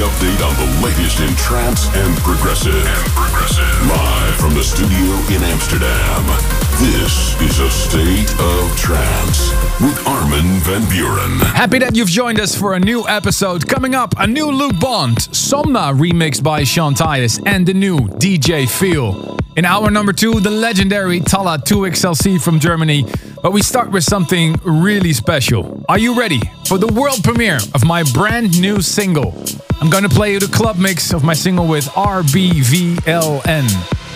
Update on the latest in trance and progressive. And progressive. Live from the studio in Amsterdam. This is a state of trance with Armin van Buuren. Happy that you've joined us for a new episode. Coming up, a new Luke Bond, Somna remixed by Sean Tyas, and the new DJ Feel. In hour number two, the legendary Talla 2XLC from Germany. But we start with something really special. Are you ready for the world premiere of my brand new single? I'm gonna play you the club mix of my single with RBVLN.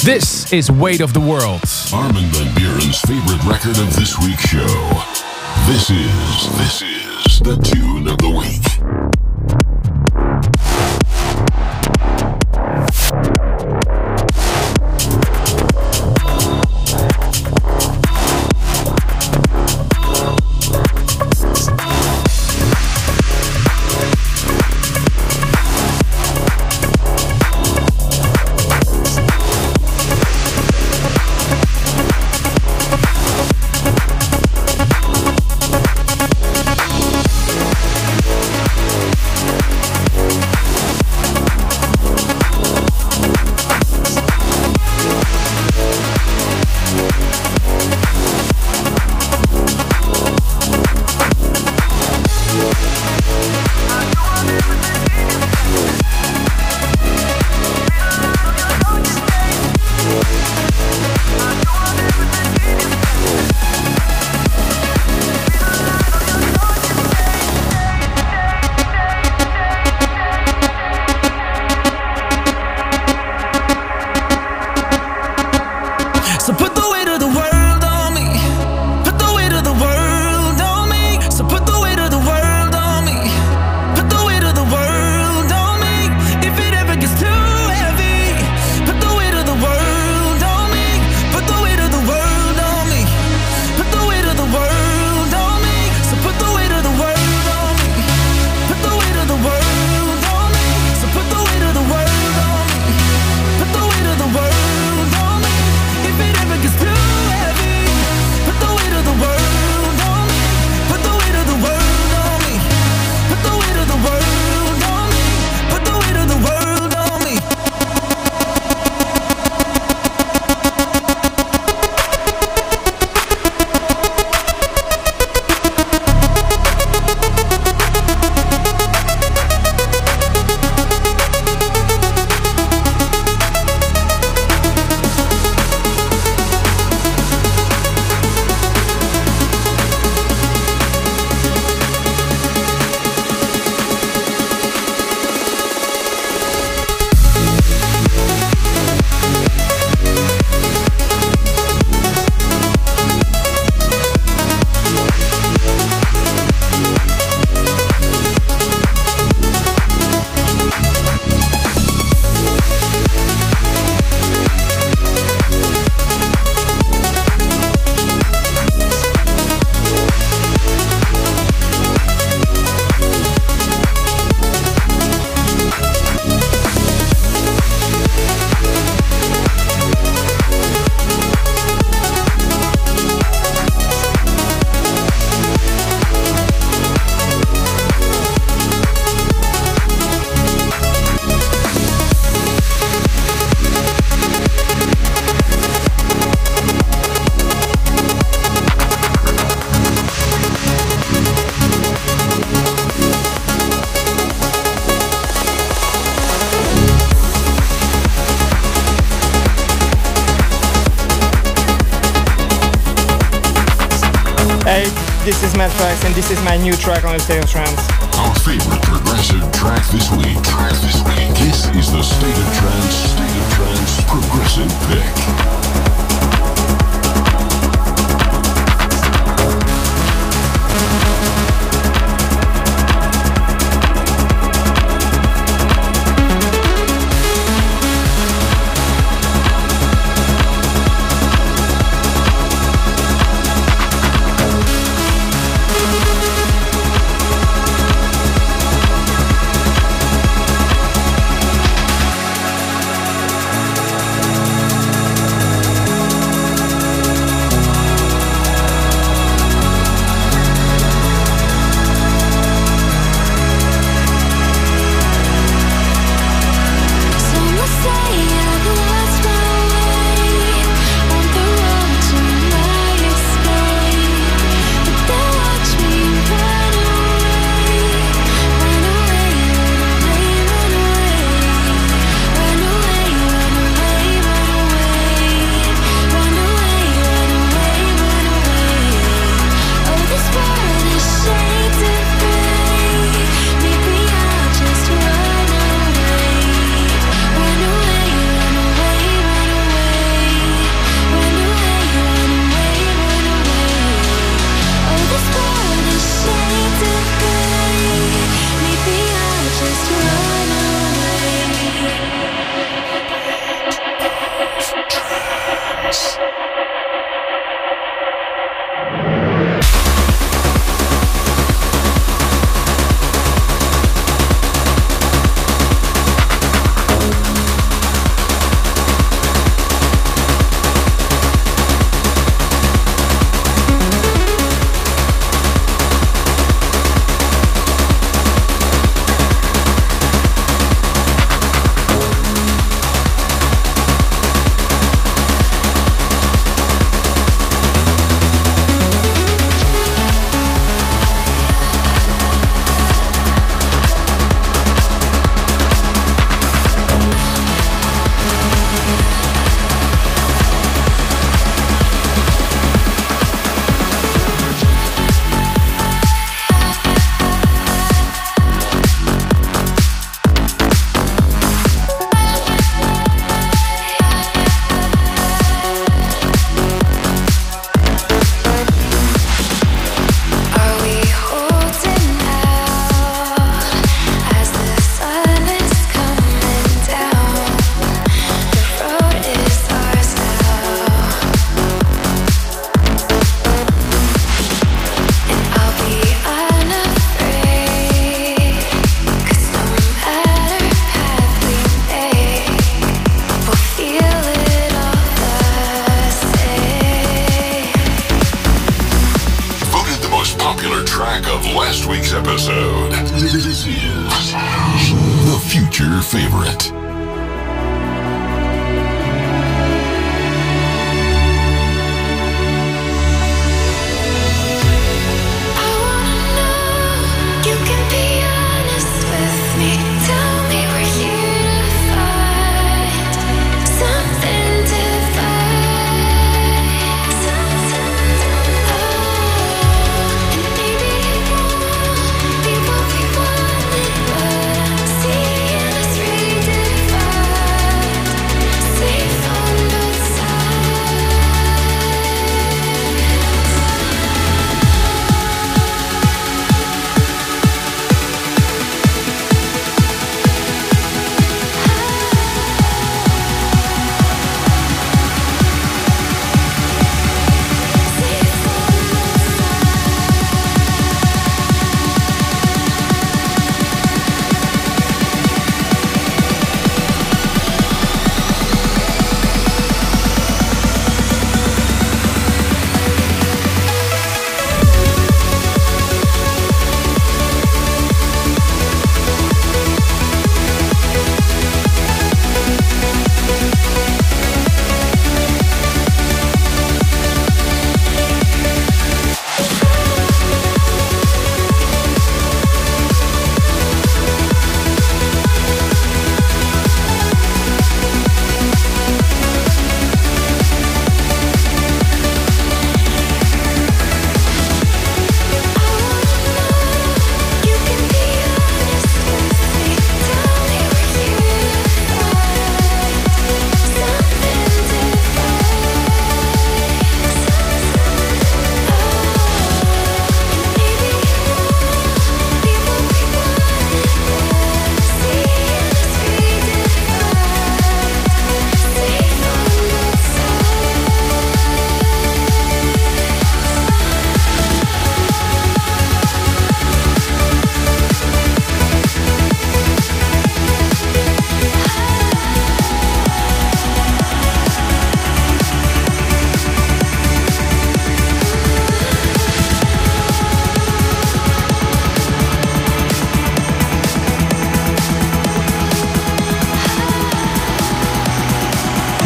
This is Weight of the World. Armin van Buuren's favorite record of this week's show. This is, this is the tune of the week. My new track on the State of Trance.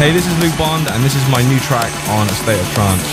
Hey, this is Luke Bond, and this is my new track on A State of Trance.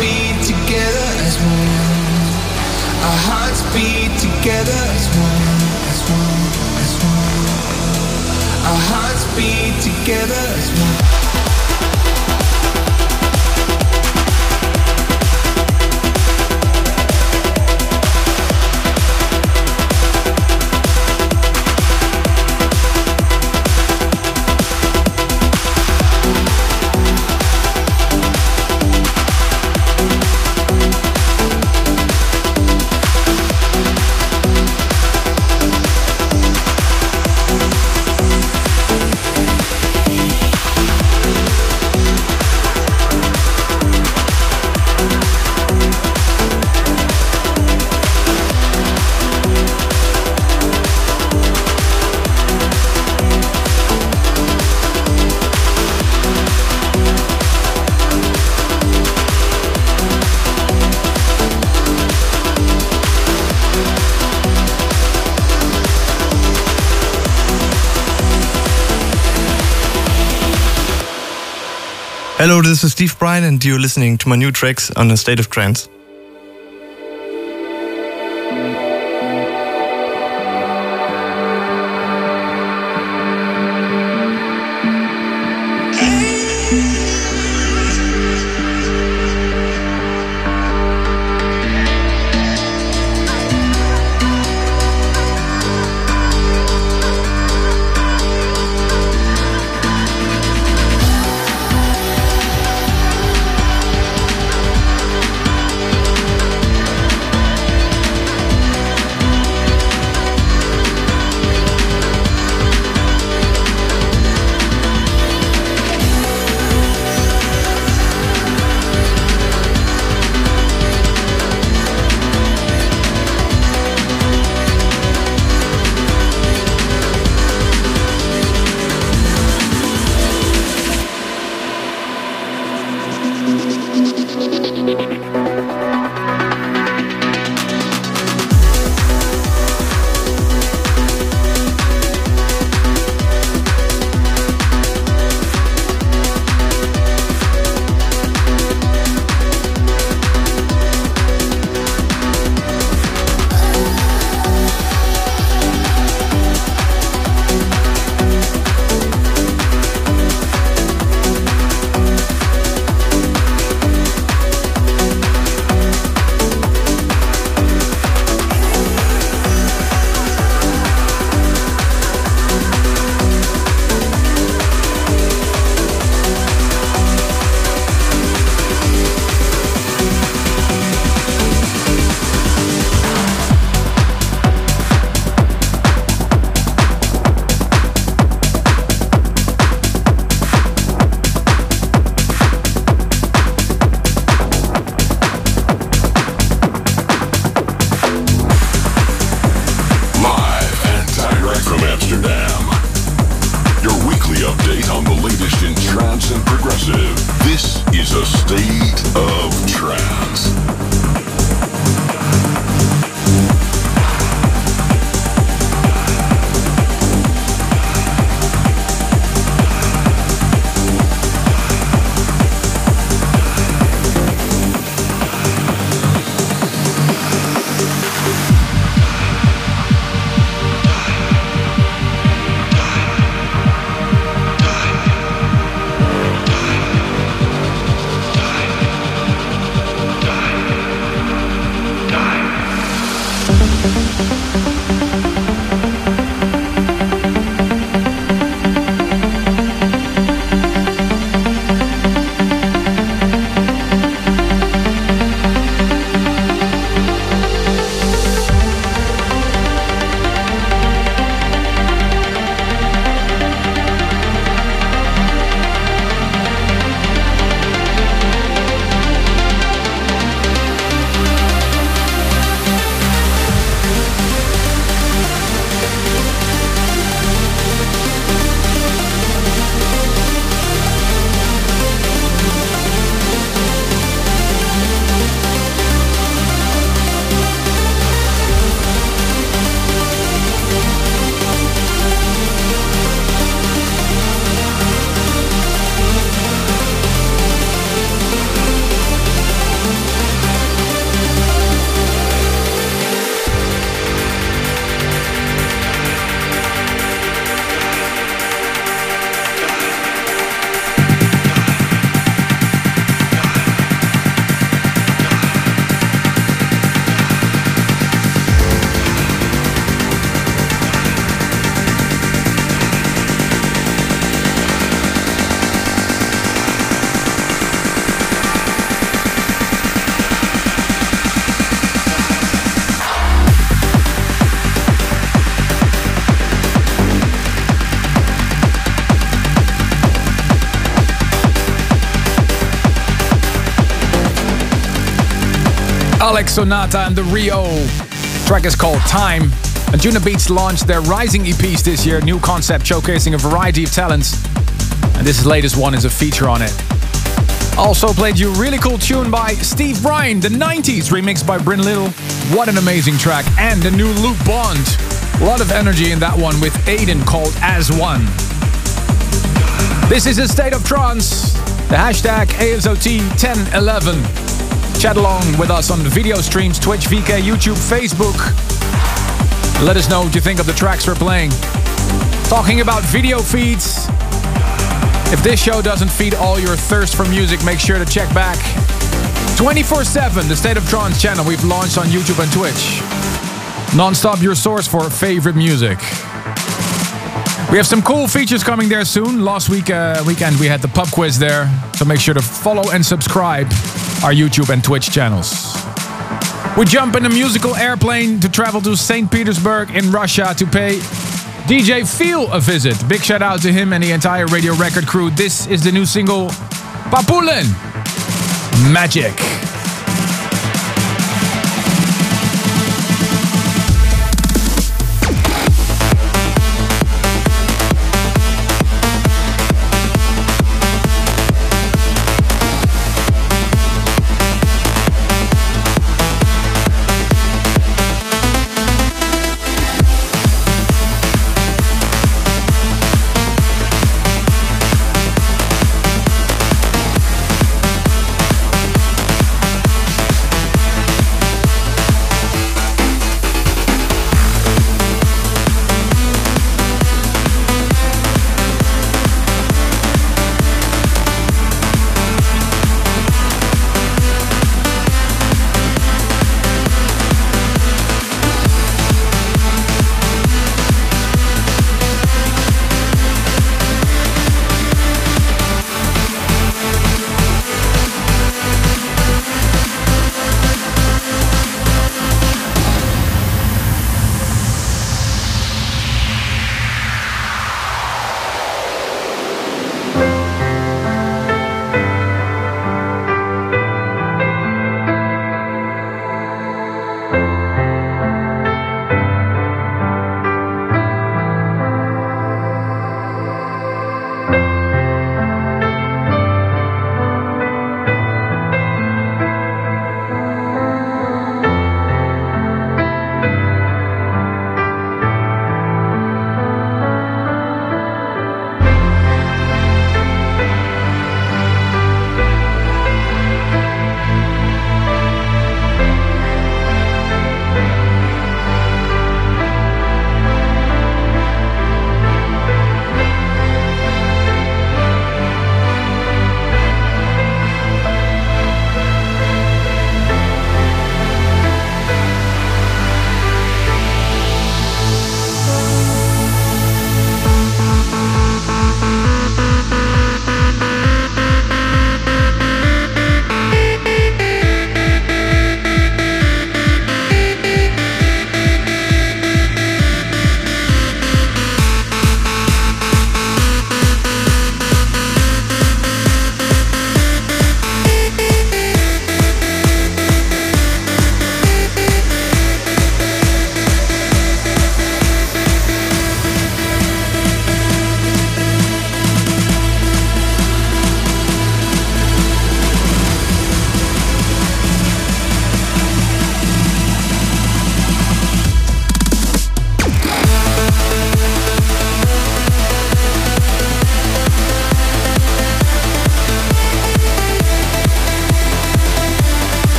Beat together as one. Our hearts beat together as one, as one, as one. Our hearts beat together as one. Hello, this is Steve Brian, and you're listening to my new tracks on the state of trance. Sonata and the Rio. track is called Time. And Juno Beats launched their Rising EPs this year, new concept showcasing a variety of talents. And this latest one is a feature on it. Also played you a really cool tune by Steve Brian, the 90s, remixed by Bryn Little. What an amazing track. And the new Luke Bond. A lot of energy in that one with Aiden called As One. This is a state of trance. The hashtag ASOT1011. Chat along with us on video streams, Twitch, VK, YouTube, Facebook. Let us know what you think of the tracks we're playing. Talking about video feeds. If this show doesn't feed all your thirst for music, make sure to check back. 24 7, the State of Trance channel we've launched on YouTube and Twitch. Non-stop your source for favorite music. We have some cool features coming there soon. Last week uh, weekend we had the pub quiz there, so make sure to follow and subscribe our YouTube and Twitch channels. We jump in a musical airplane to travel to St. Petersburg in Russia to pay DJ Feel a visit. Big shout out to him and the entire Radio Record crew. This is the new single, Papulin Magic.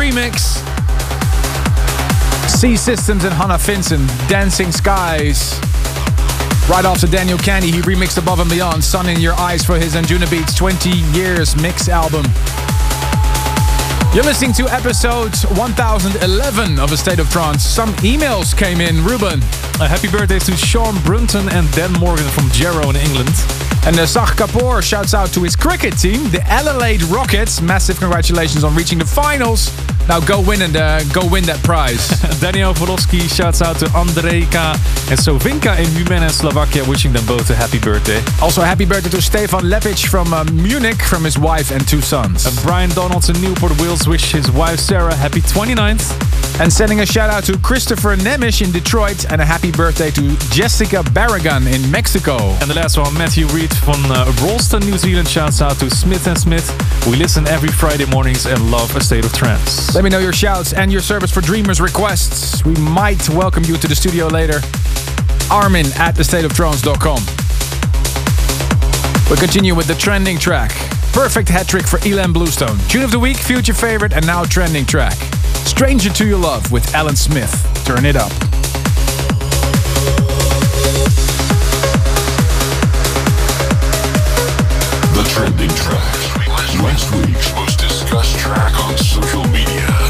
Remix. C Systems and Hannah Finson, Dancing Skies. Right after Daniel Kandi, he remixed Above and Beyond, Sun in Your Eyes for his Anjunabeats 20 Years Mix album. You're listening to episode 1011 of A State of Trance. Some emails came in. Ruben. A happy birthday to Sean Brunton and Dan Morgan from Jarrow in England. And Sach Kapoor shouts out to his cricket team, the Adelaide Rockets. Massive congratulations on reaching the finals. Now go win and uh, go win that prize. Daniel Volosky shouts out to Andrejka and Sovinka in Humena, Slovakia, wishing them both a happy birthday. Also, happy birthday to Stefan Lepic from uh, Munich, from his wife and two sons. And Brian Donalds in Newport Wales wish his wife Sarah happy 29th. And sending a shout out to Christopher Nemish in Detroit and a happy birthday to Jessica Barragan in Mexico. And the last one, Matthew Reed from uh, Ralston, New Zealand, shouts out to Smith and Smith. We listen every Friday mornings and love a state of trance. Let me know your shouts and your service for Dreamers requests. We might welcome you to the studio later. Armin at thestateoftrance.com. We continue with the trending track. Perfect hat trick for Ilan Bluestone. Tune of the week, future favorite, and now trending track. Stranger to Your Love with Alan Smith. Turn it up. The trending track. Last week's most discussed track on social media.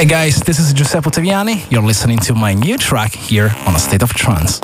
Hey guys, this is Giuseppe Ottaviani. You're listening to my new track here on A State of Trance.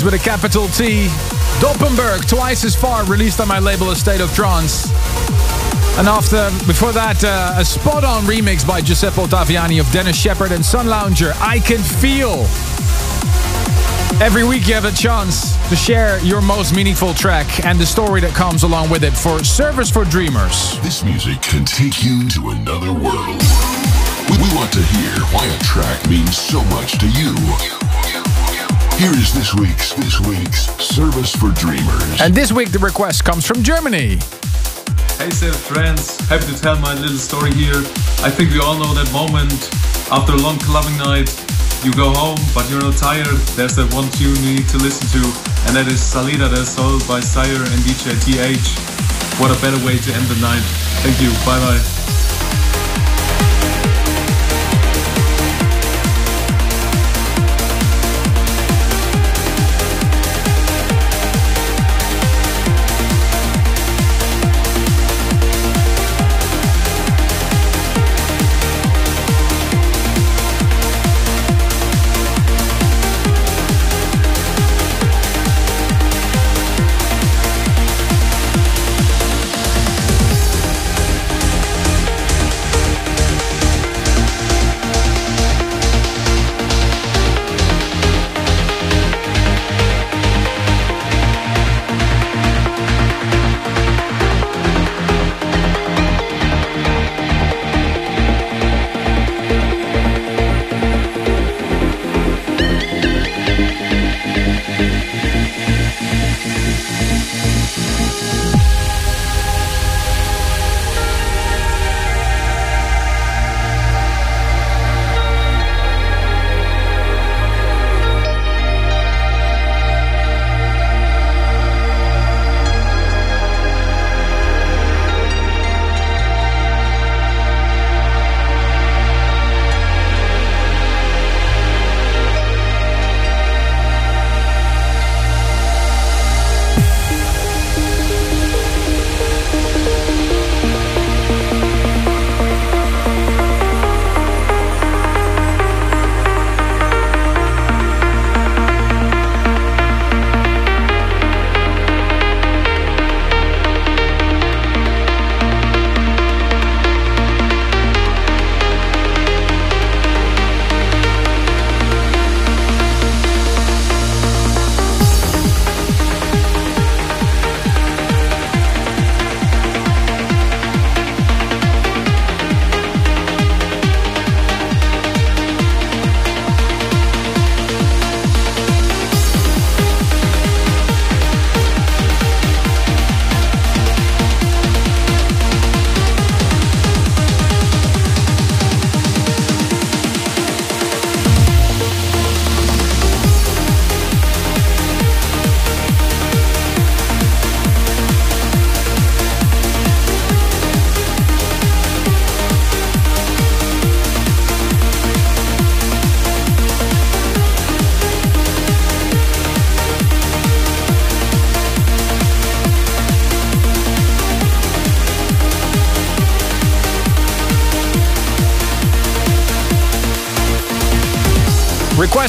Trance with a capital T. Doppenberg, twice as far, released on my label A State of Trance. And after, before that, uh, a spot on remix by Giuseppe Ottaviani of Denis Sheperd and Sun Lounger. I can feel. Every week you have a chance to share your most meaningful track and the story that comes along with it for Service for Dreamers. This music can take you to another world. We, we want to hear why a track means so much to you. Here is this week's this week's Service for Dreamers. And this week the request comes from Germany. Hey, Seth Friends. Happy to tell my little story here. I think we all know that moment after a long clubbing night. You go home, but you're not tired. There's that one tune you need to listen to, and that is Salida del Sol by Sire and DJ TH. What a better way to end the night. Thank you. Bye bye.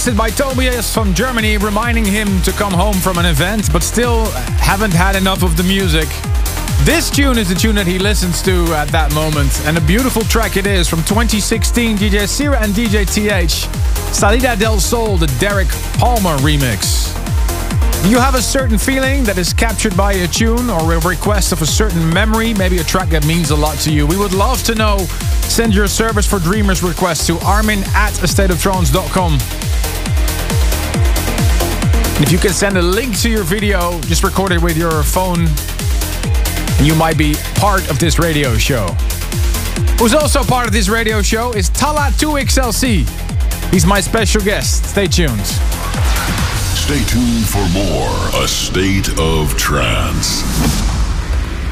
Requested by Tobias from Germany, reminding him to come home from an event, but still haven't had enough of the music. This tune is the tune that he listens to at that moment, and a beautiful track it is from 2016 DJ Sira and DJ TH. Salida del Sol, the Derek Palmer remix. You have a certain feeling that is captured by a tune or a request of a certain memory, maybe a track that means a lot to you? We would love to know. Send your service for dreamers request to armin at astateoftrance.com. And if you can send a link to your video, just record it with your phone, you might be part of this radio show. Who's also part of this radio show is Talla 2XLC. He's my special guest. Stay tuned. Stay tuned for more A State of Trance.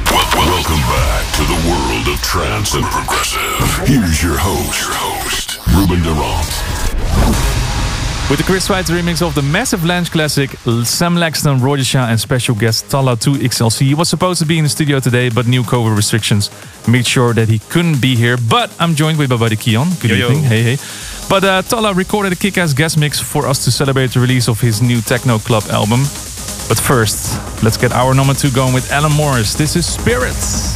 Welcome back to the world of trance and progressive. Here's your host, your host, Ruben de Ronde. With the Chris White remix of the massive Lange classic, Sam Laxton, Roger Shah, and special guest Talla 2XLC. He was supposed to be in the studio today, but new COVID restrictions made sure that he couldn't be here. But I'm joined with my buddy Keon. Good Yo, yo. evening. Hey, hey. But uh, Talla recorded a kick ass guest mix for us to celebrate the release of his new Techno Club album. But first, let's get our number two going with Alan Morris. This is Spirits.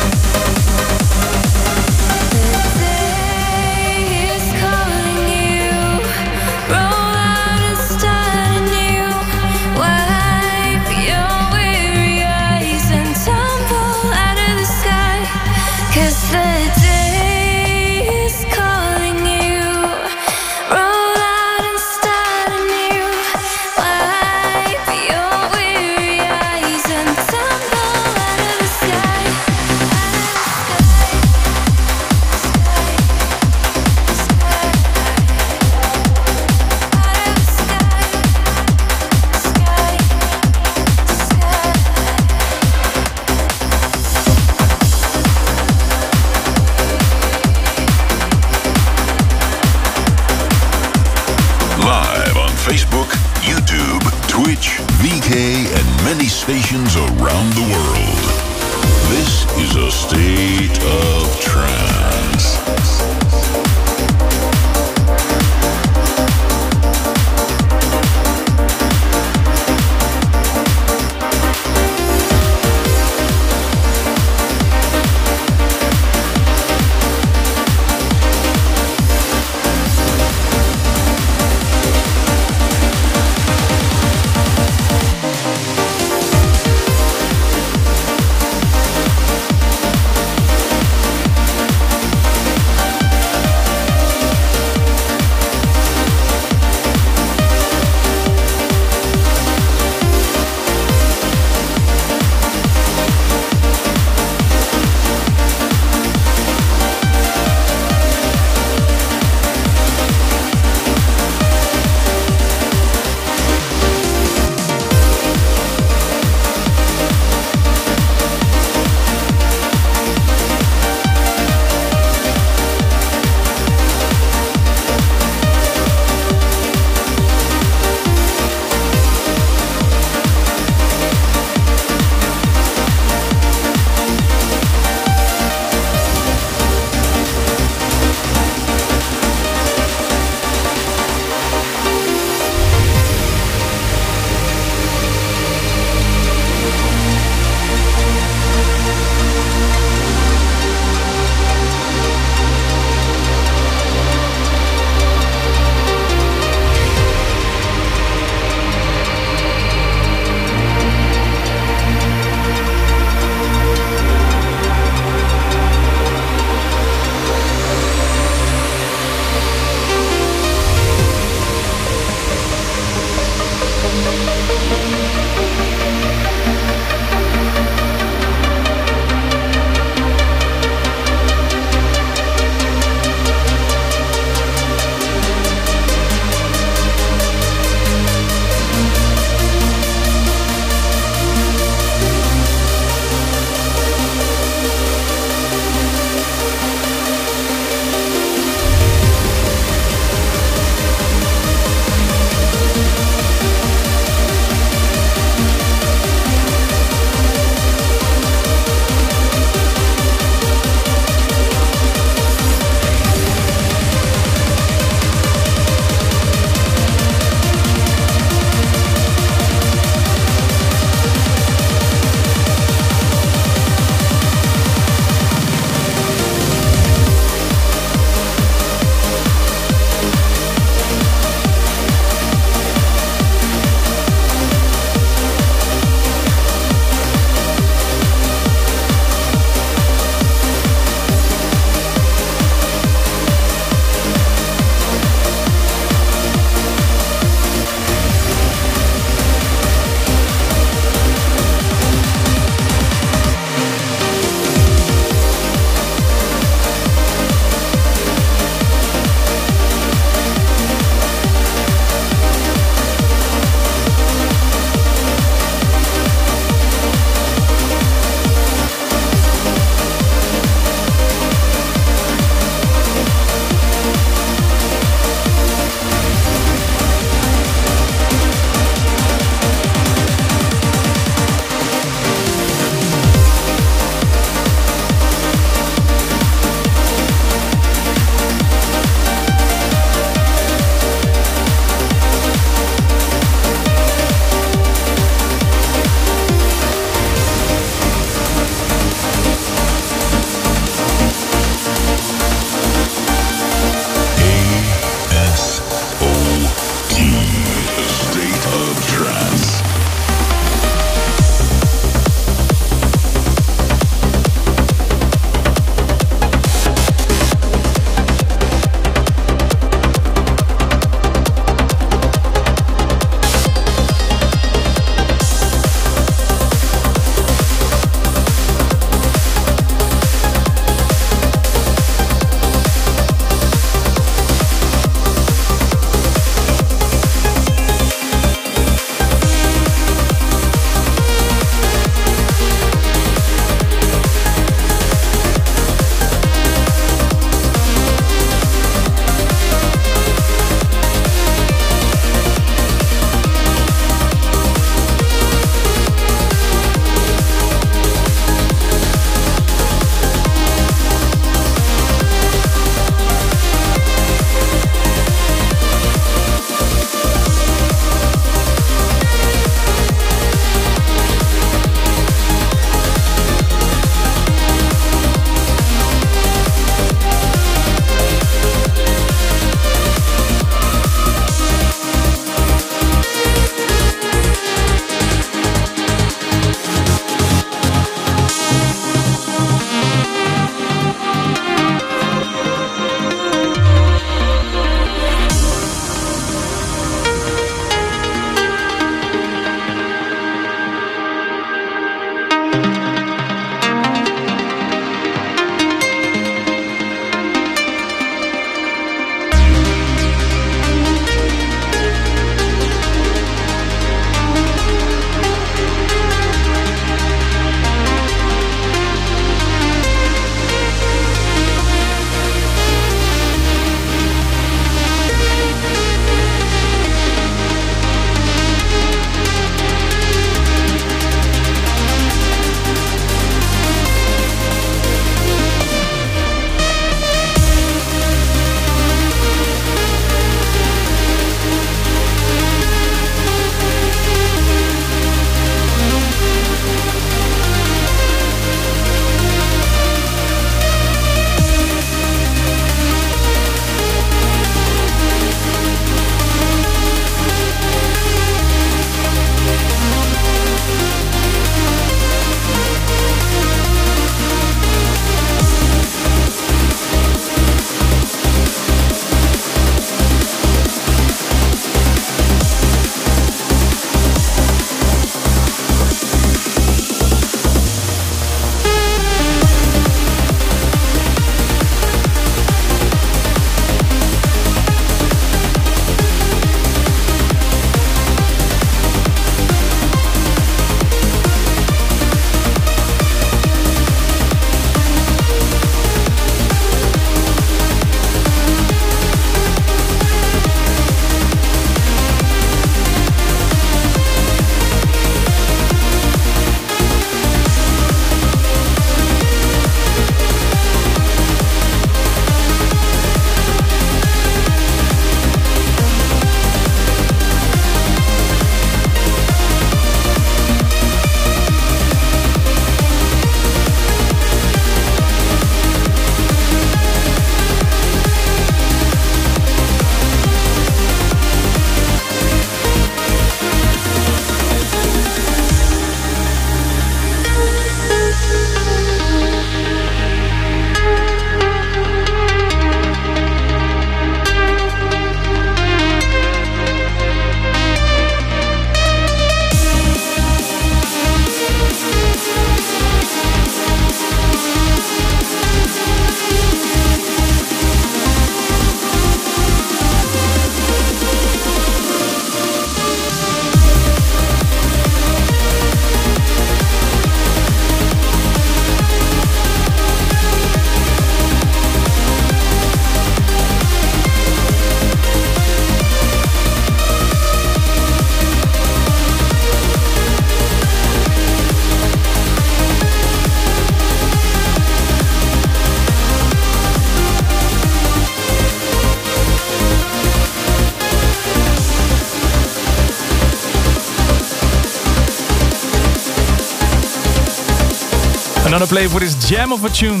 Another play for this gem of a tune.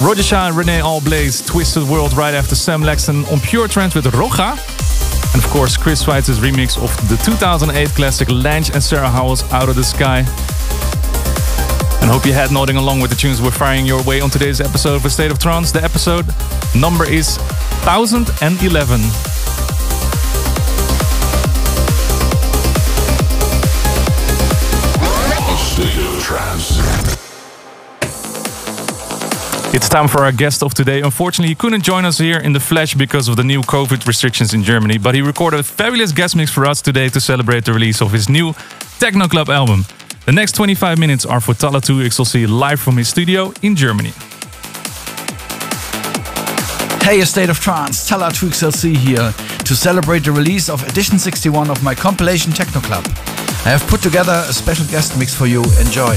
Roger Shah and Renee Allblaze Twisted World right after Sam Laxton on Pure Trance with Roja. And of course, Chris Schweizer's remix of the 2008 classic Lange and Sarah Howells' Out of the Sky. And hope you had nodding along with the tunes we're firing your way on today's episode of A State of Trance. The episode number is 1011. It's time for our guest of today. Unfortunately, he couldn't join us here in the flesh because of the new COVID restrictions in Germany, but he recorded a fabulous guest mix for us today to celebrate the release of his new Techno Club album. The next 25 minutes are for Tala 2 XLC live from his studio in Germany. Hey, a state of trance, Talla 2XLC here to celebrate the release of edition 61 of my compilation Techno Club. I have put together a special guest mix for you. Enjoy.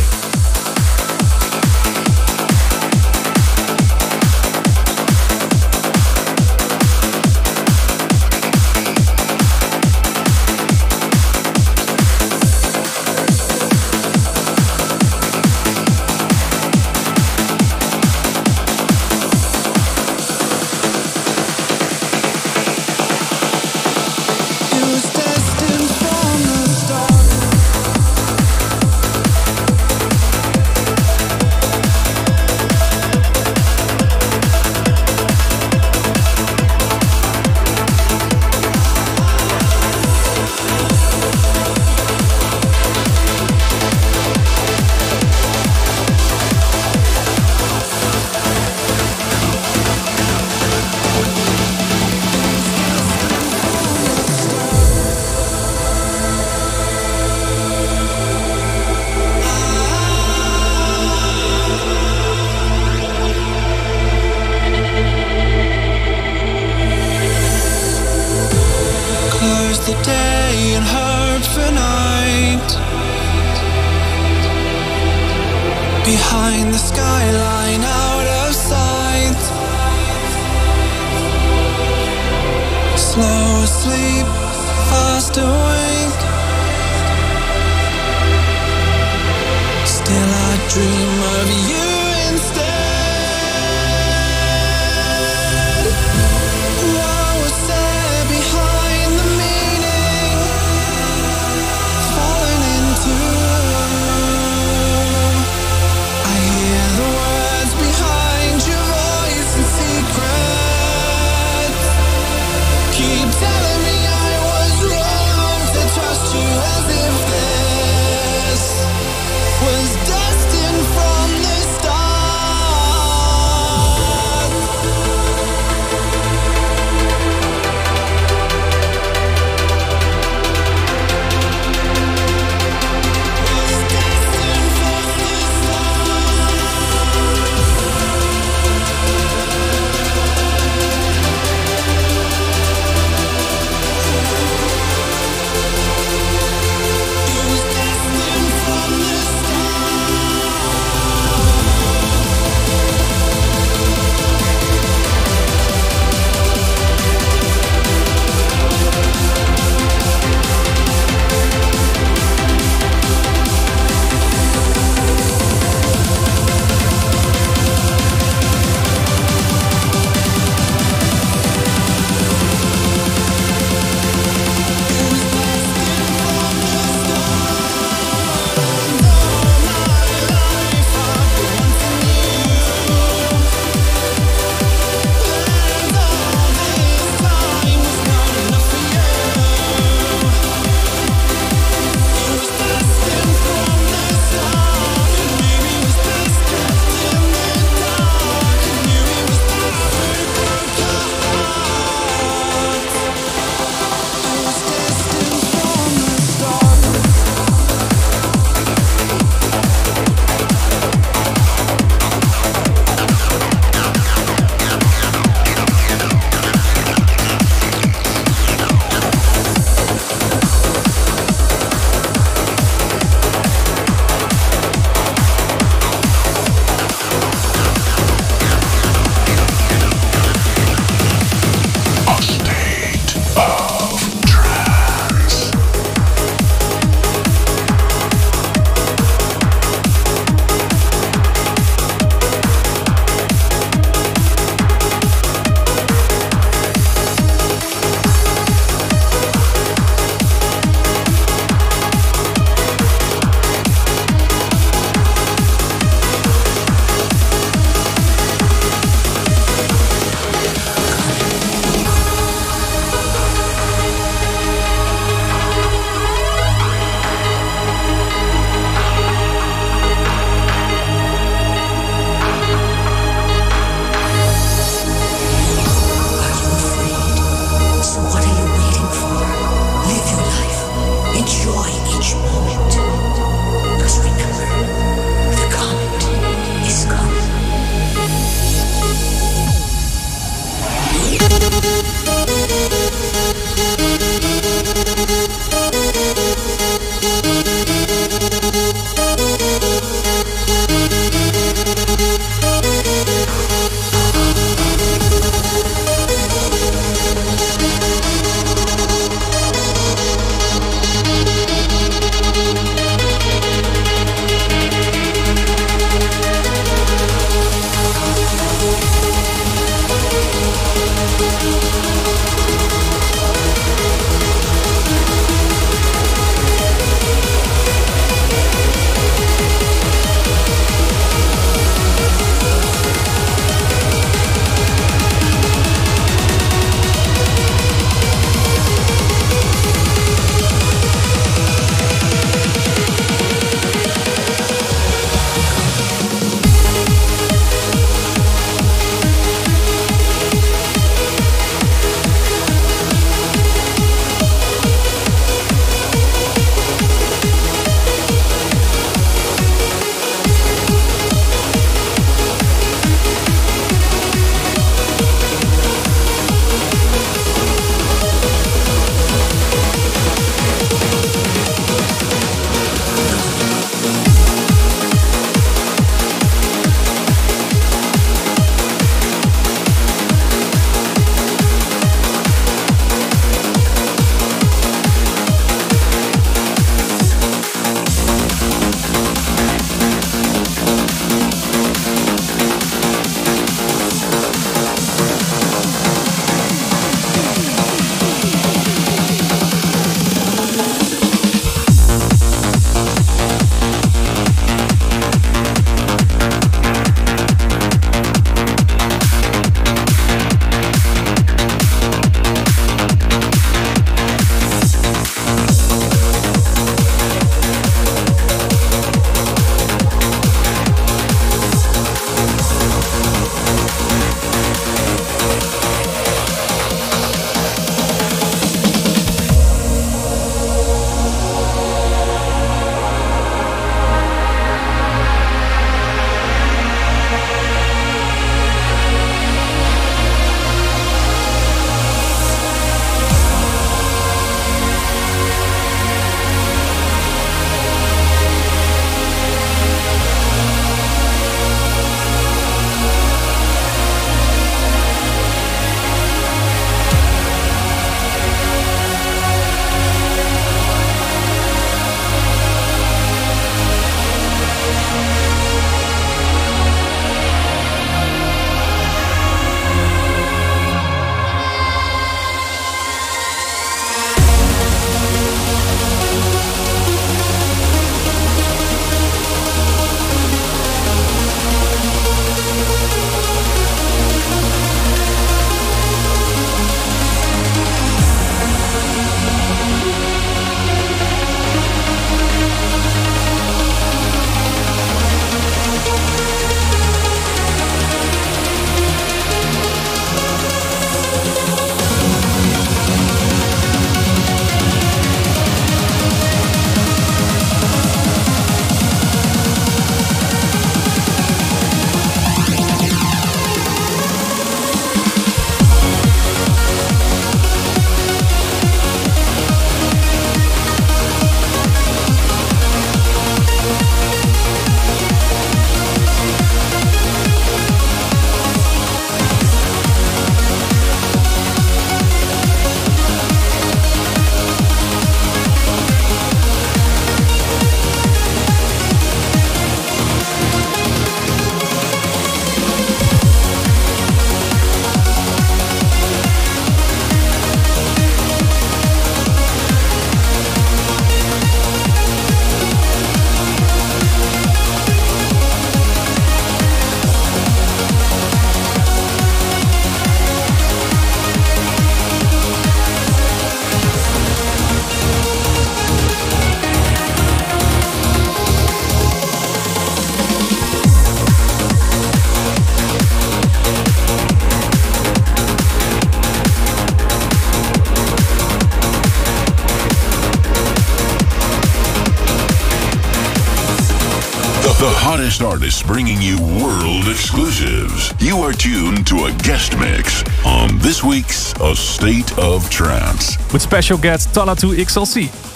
guest artists bringing you world exclusives. You are tuned to a guest mix on this week's A State of Trance. With special guest Talla 2XLC.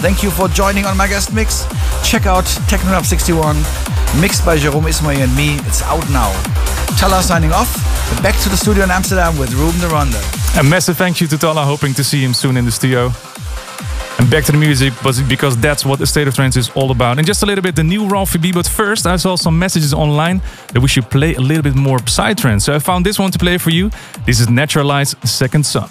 Thank you for joining on my guest mix. Check out Technolab 61, mixed by Jerome Isma-Ae and me. It's out now. Talla signing off. Back to the studio in Amsterdam with Ruben de Ronde. A massive thank you to Talla, hoping to see him soon in the studio. And back to the music, because that's what the State of Trance is all about. And just a little bit the new Ralphie B, but first I saw some messages online that we should play a little bit more Psytrance. So I found this one to play for you. This is Naturalize Second Sun.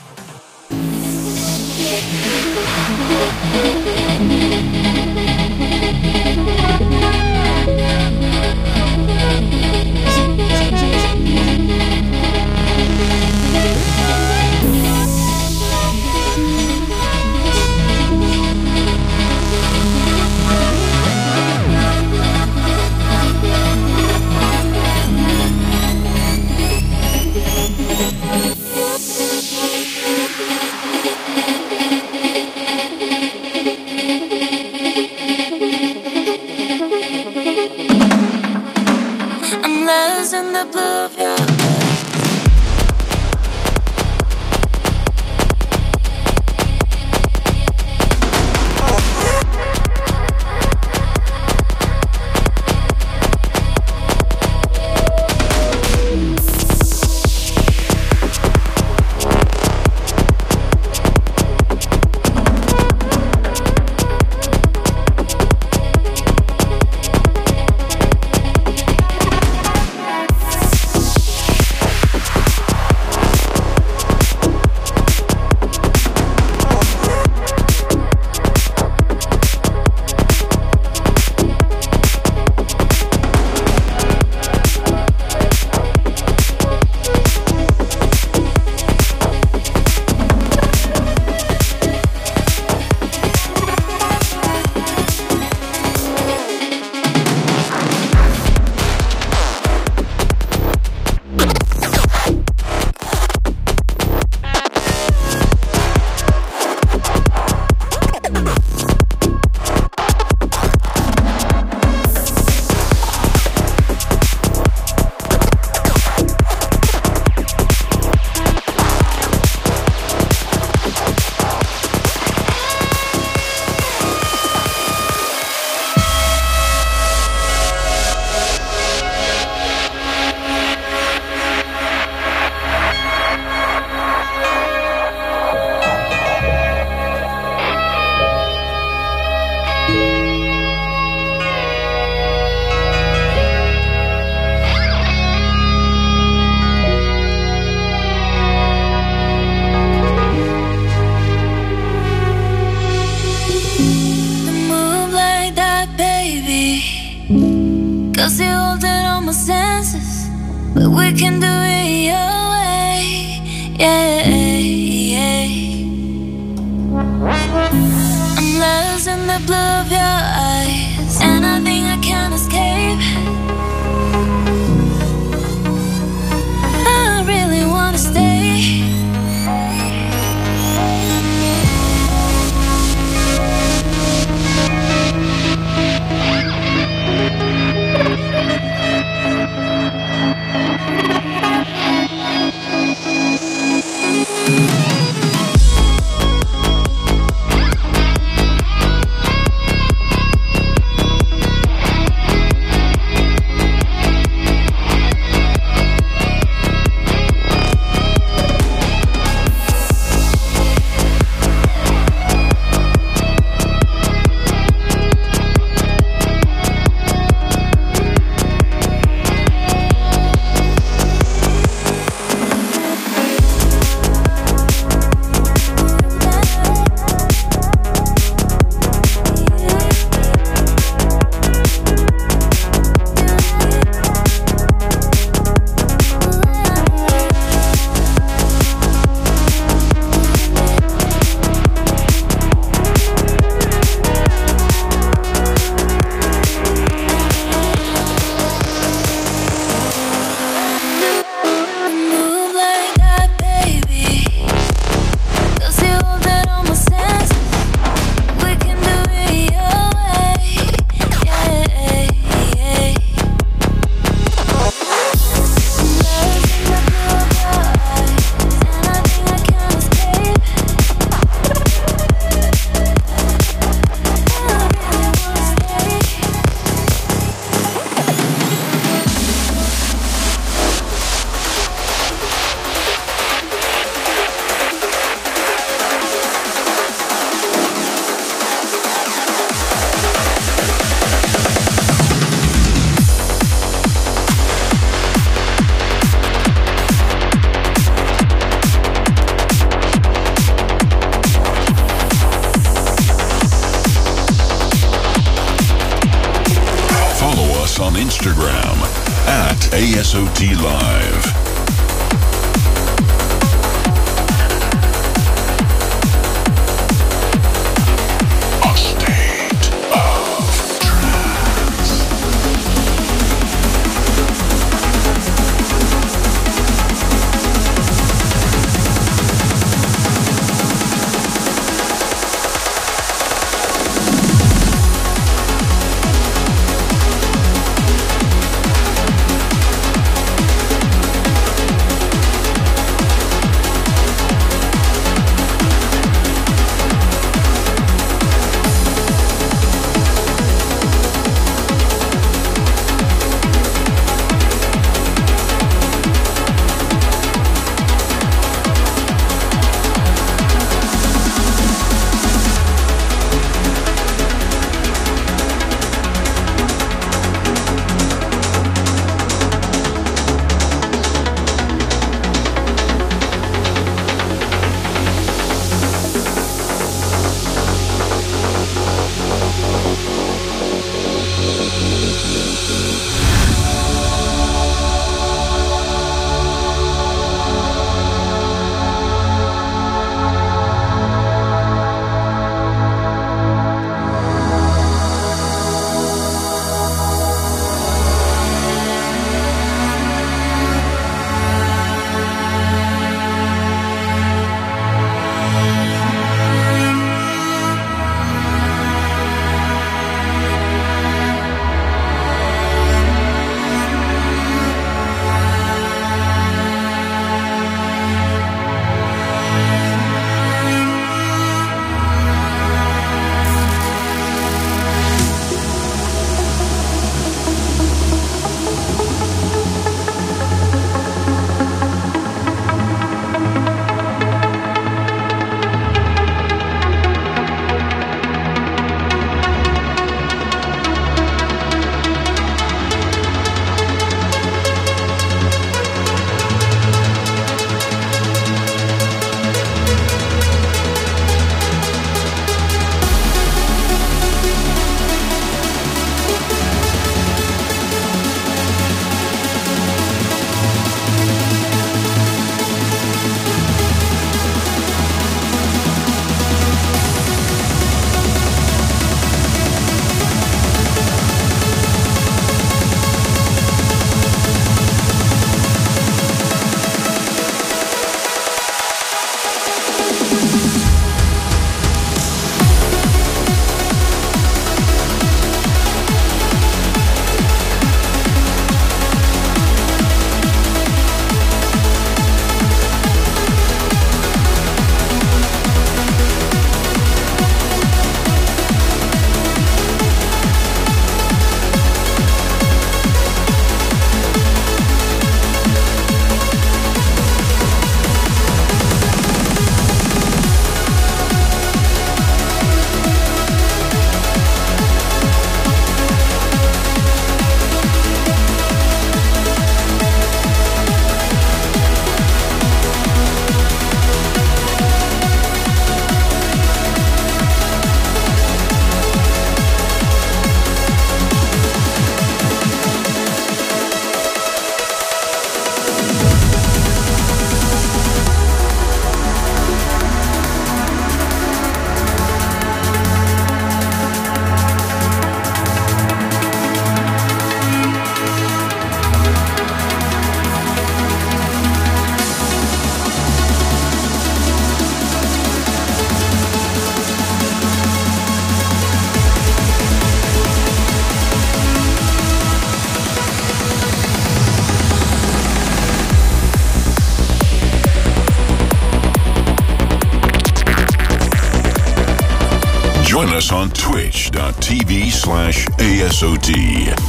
On twitch.tv slash ASOT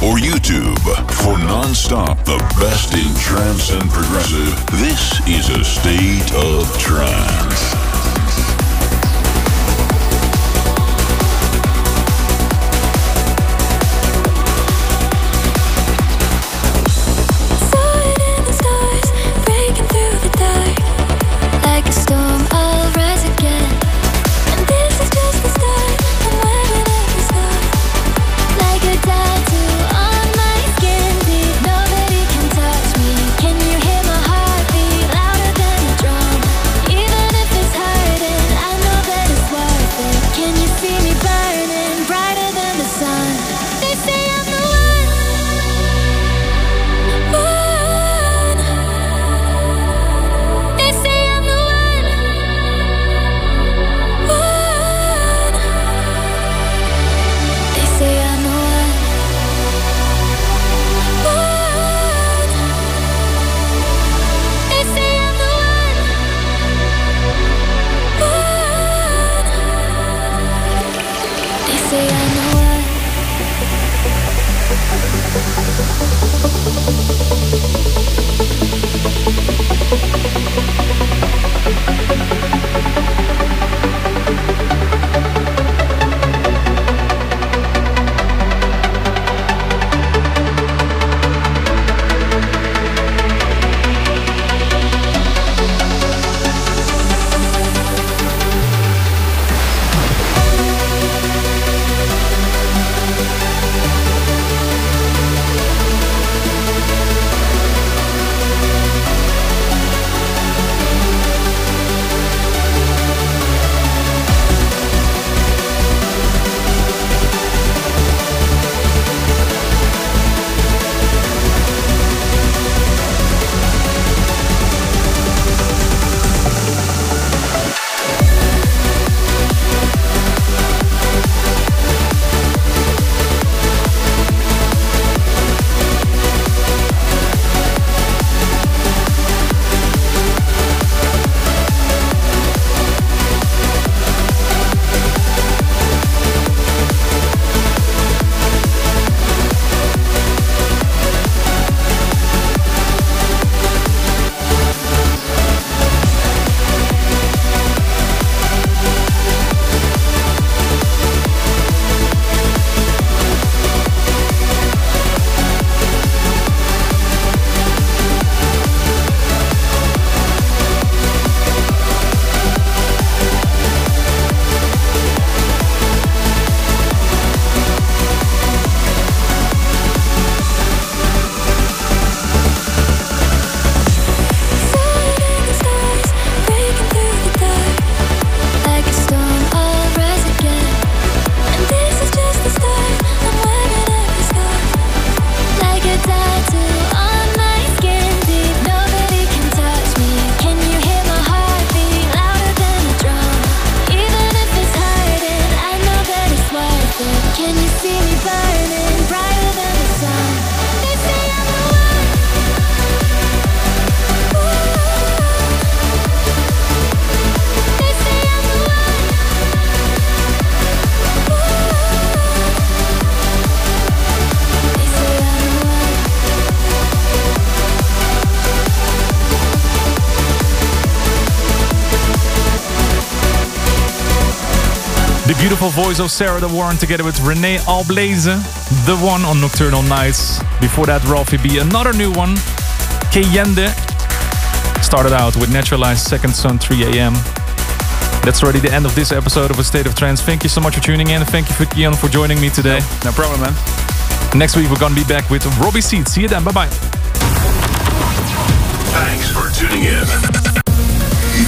or YouTube for non-stop the best in trance and progressive. This is a state of trance. Voice of Sarah De Warren together with Renee Alblaze, the one on Nocturnal Nights. Before that, Ralphie B, another new one, Keyende. Started out with Naturalized Second Sun 3 a.m. That's already the end of this episode of A State of Trance. Thank you so much for tuning in. Thank you for Kian for joining me today. No problem, man. Next week, we're going to be back with Robbie Seed. See you then. Bye bye. Thanks for tuning in